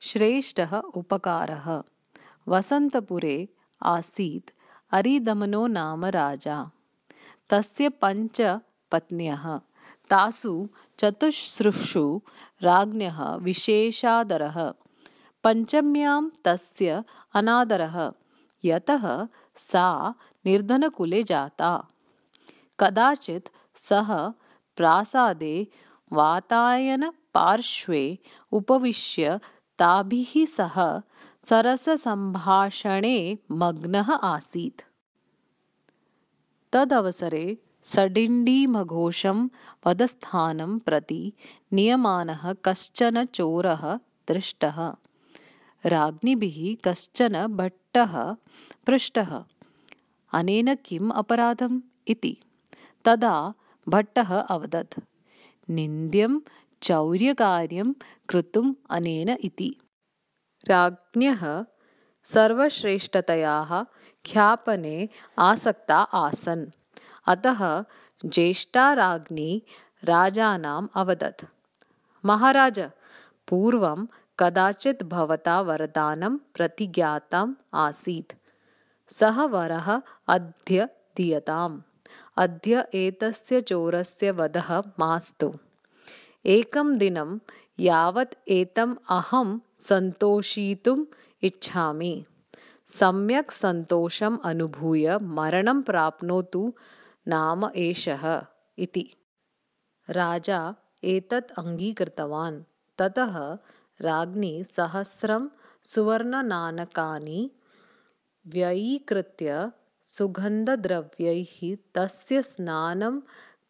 श्रेष्ठः उपकारः। वसन्तपुरे आसीत् अरिदमनो नाम राजा। तस्य पञ्च पत्न्यः तासु चतुस्रुषु राज्ञः विशेषादरः। पञ्चम्यां तस्य अनादरः। यतः सा निर्धनकुले जाता। कदाचित् सः प्रासादे वातायनपार्श्वे उपविश्य ताभिः सह सरससम्भाषणे मग्नः आसीत्। तदवसरे सडिण्डीमघोषं वधस्थानं प्रति नीयमानः कश्चन चोरः दृष्टः। राज्ञिभिः कश्चन भट्टः पृष्टः। अनेन किम् अपराधम् इति। तदा भट्टः अवदत्। निन्द्यं चौर्यकार्यं कृतुम् अनेन इति। राज्ञः सर्वश्रेष्ठतयाः ख्यापने आसक्ता आसन्। अतः ज्येष्ठा राज्ञी राजानाम् अवदत्। महाराज पूर्वं कदाचित् भवता वरदानं प्रतिज्ञातम् आसीत्। सः वरः अद्य दीयताम्। अद्य एतस्य चोरस्य वधः मास्तु एकं दिनं यावत् एतम् अहं सन्तोषितुम् इच्छामि। सम्यक् सन्तोषम् अनुभूय मरणं प्राप्नोतु नाम एषः इति। राजा एतत् अङ्गीकृतवान्। ततः राज्ञी सहस्रं सुवर्णनाणकानि व्ययीकृत्य सुगन्धद्रव्यैः तस्य स्नानं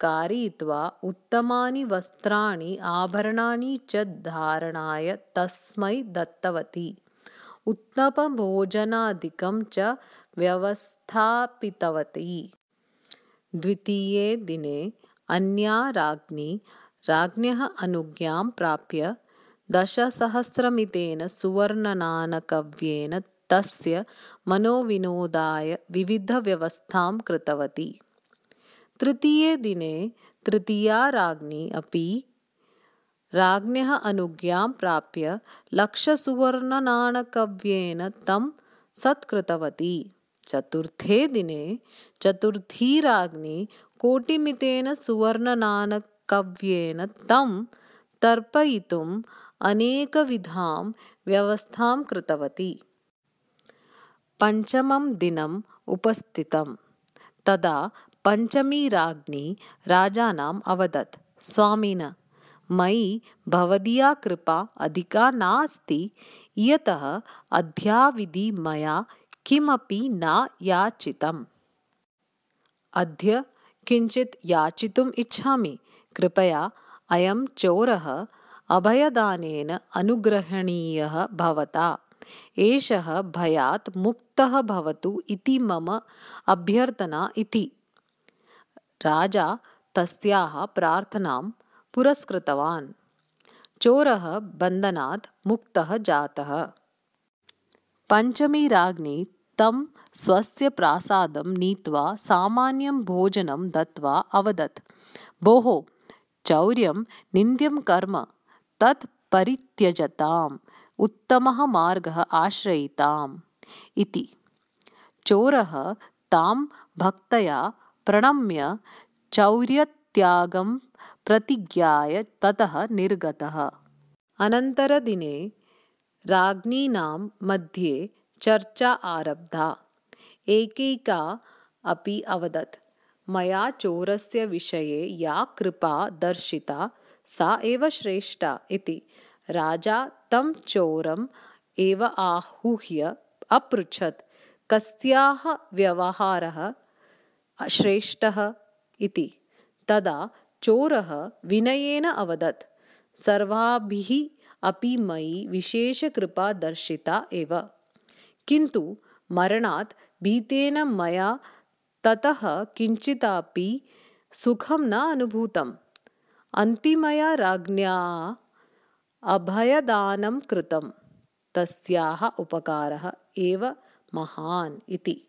कारयित्वा उत्तमानि वस्त्राणि आभरणानि च धारणाय तस्मै दत्तवती। उत्तमभोजनादिकं च व्यवस्थापितवती। द्वितीये दिने अन्या राज्ञी राज्ञः अनुज्ञां प्राप्य दशसहस्रमितेन सुवर्णनाणकव्येन तस्य मनोविनोदाय विविधव्यवस्थां कृतवती तृतीये दिने तृतीया राज्ञी अपि राज्ञः अनुज्ञां प्राप्य लक्षसुवर्णनाणकव्येन तं सत्कृतवती। चतुर्थे दिने चतुर्थी राज्ञी कोटिमितेन सुवर्णनाणकव्येन तं तर्पयितुम् अनेकविधां व्यवस्थां कृतवती। पञ्चमं दिनम् उपस्थितं तदा पञ्चमी राज्ञी राजानम् अवदत्। स्वामिन मयि भवदीया कृपा अधिका नास्ति यतः अद्यावधि मया किमपि न याचितम्। अद्य किञ्चित् याचितुम् इच्छामि कृपया अयं चोरः अभयदानेन अनुग्रहणीयः भवता। एषः भयात् मुक्तः भवतु इति मम अभ्यर्थना इति राजा तस्याः प्रार्थनां पुरस्कृतवान्। चोरः बन्धनात् मुक्तः जातः। पञ्चमी राज्ञी तं स्वस्य प्रासादं नीत्वा सामान्यं भोजनं दत्त्वा अवदत्। भोः चौर्यं निन्द्यं कर्म तत् परित्यजताम् उत्तमः मार्गः आश्रयिताम् इति। चोरः तां भक्तया प्रणम्य चौर्यत्यागं प्रतिज्ञाय ततः निर्गतः। अनन्तरदिने राज्ञीनां मध्ये चर्चा आरब्धा। एकैका अपि अवदत् मया चोरस्य विषये या कृपा दर्शिता सा एव श्रेष्ठा इति। राजा तं चोरम् एव आहूह्य अपृच्छत् कस्याः व्यवहारः श्रेष्ठः इति। तदा चोरः विनयेन अवदत् सर्वाभिः अपि मयि विशेषकृपा दर्शिता एव। किन्तु मरणात् भीतेन मया ततः किञ्चिदपि सुखं न अनुभूतम्। अन्तिमया राज्ञा अभयदानं कृतं तस्याः उपकारः एव महान् इति